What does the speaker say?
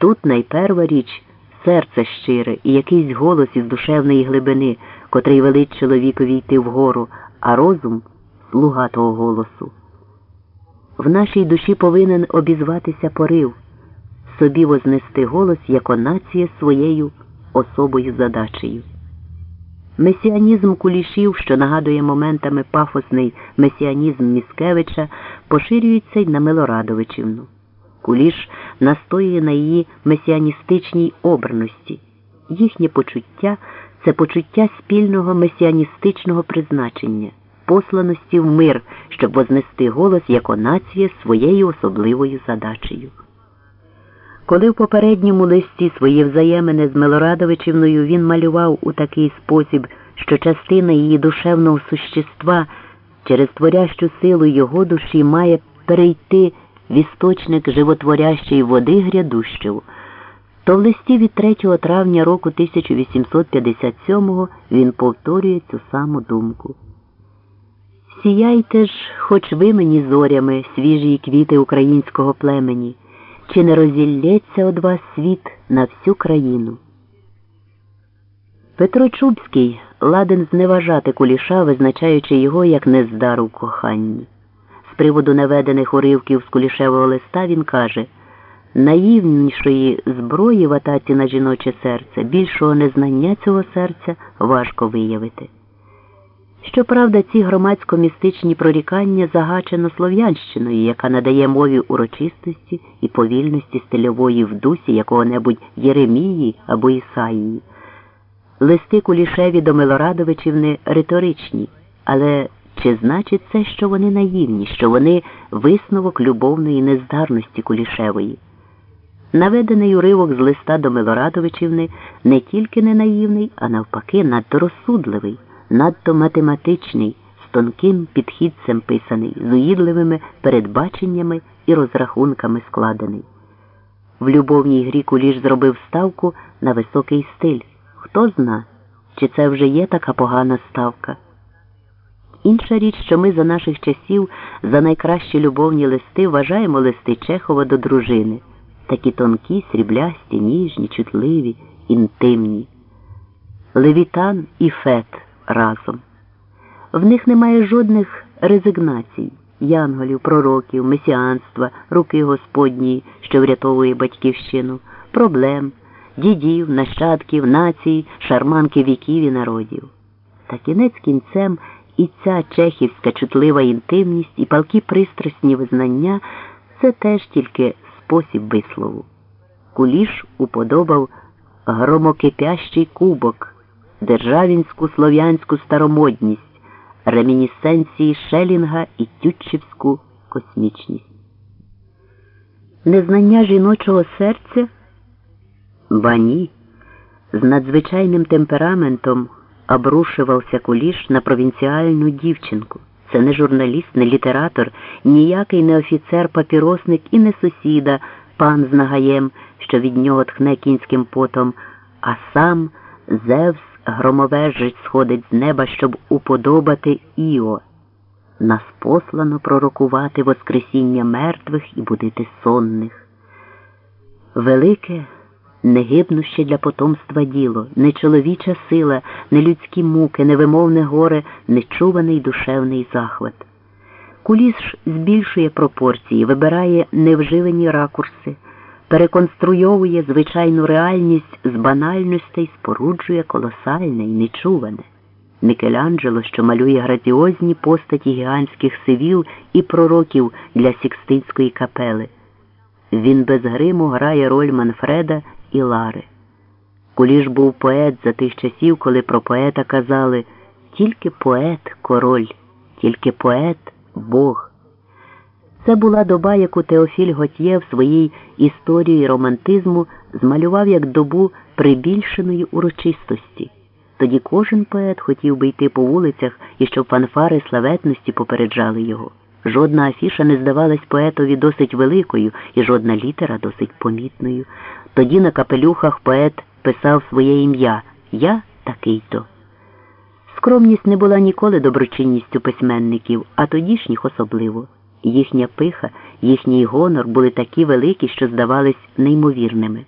Тут найперва річ серце щире і якийсь голос із душевної глибини, котрий велить чоловікові йти вгору, а розум слуга того голосу. В нашій душі повинен обізватися порив, собі вознести голос як нація своєю особою задачею. Месіанізм кулішів, що нагадує моментами пафосний месіанізм Міскевича, поширюється й на Милорадовичівну. Куліш настоює на її месіаністичній обраності. Їхнє почуття це почуття спільного месіаністичного призначення, посланості в мир, щоб вознести голос як нація своєю особливою задачею. Коли в попередньому листі свої взаємини з Милорадовичівною він малював у такий спосіб, що частина її душевного существа через творящу силу його душі має перейти в істочник животворящої води грядущого, то в листі від 3 травня року 1857 він повторює цю саму думку. Сіяйте ж, хоч ви мені зорями, свіжі квіти українського племені чи не розілється од вас світ на всю країну. Петро Чубський ладен зневажати куліша, визначаючи його як нездару в коханні. Приводу наведених уривків з кулішевого листа він каже наївнішої зброї в атаці на жіноче серце, більшого незнання цього серця важко виявити. Щоправда, ці громадсько-містичні прорікання загачено слов'янщиною, яка надає мові урочистості і повільності стильової в дусі якого-небудь Єремії або Ісаїї. Листи Кулішеві до Милорадовичівни риторичні, але чи значить це, що вони наївні, що вони висновок любовної нездарності Кулішевої? Наведений уривок з листа до Милорадовичівни не тільки не наївний, а навпаки, надто розсудливий надто математичний, з тонким підхідцем писаний, з уїдливими передбаченнями і розрахунками складений. В любовній грі куліш зробив ставку на високий стиль. Хто зна, чи це вже є така погана ставка? Інша річ, що ми за наших часів за найкращі любовні листи вважаємо листи Чехова до дружини, такі тонкі, сріблясті, ніжні, чутливі, інтимні. Левітан і Фет разом. В них немає жодних резигнацій, янголів, пророків, месіанства, руки Господньої, що врятовує батьківщину, проблем, дідів, нащадків, націй, шарманки віків і народів. Та кінець кінцем і ця чехівська чутлива інтимність і палкі пристрасні визнання це теж тільки спосіб вислову. Куліш уподобав громокипящий кубок державінську слов'янську старомодність, ремінісценції Шелінга і Тютчевську космічність. Незнання жіночого серця ба ні, з надзвичайним темпераментом обрушувався куліш на провінціальну дівчинку. Це не журналіст, не літератор, ніякий не офіцер-папіросник і не сусіда, пан з нагаєм, що від нього тхне кінським потом, а сам Зевс громовежець сходить з неба, щоб уподобати Іо. Нас послано пророкувати Воскресіння мертвих і будити сонних. Велике, негибнуще для потомства діло, не чоловіча сила, не людські муки, невимовне горе, нечуваний душевний захват. Куліш збільшує пропорції, вибирає невживані ракурси переконструйовує звичайну реальність з банальностей, споруджує колосальне і нечуване. Мікеланджело, що малює граціозні постаті гігантських сивіл і пророків для Сікстинської капели. Він без гриму грає роль Манфреда і Лари. Куліш був поет за тих часів, коли про поета казали тільки поет король, тільки поет Бог. Це була доба, яку Теофіль Готьє в своїй історії романтизму змалював як добу прибільшеної урочистості. Тоді кожен поет хотів би йти по вулицях і щоб фанфари славетності попереджали його. Жодна афіша не здавалась поетові досить великою і жодна літера досить помітною. Тоді на капелюхах поет писав своє ім'я Я такий то. Скромність не була ніколи доброчинністю письменників, а тодішніх особливо. Їхня пиха, їхній гонор були такі великі, що здавались неймовірними.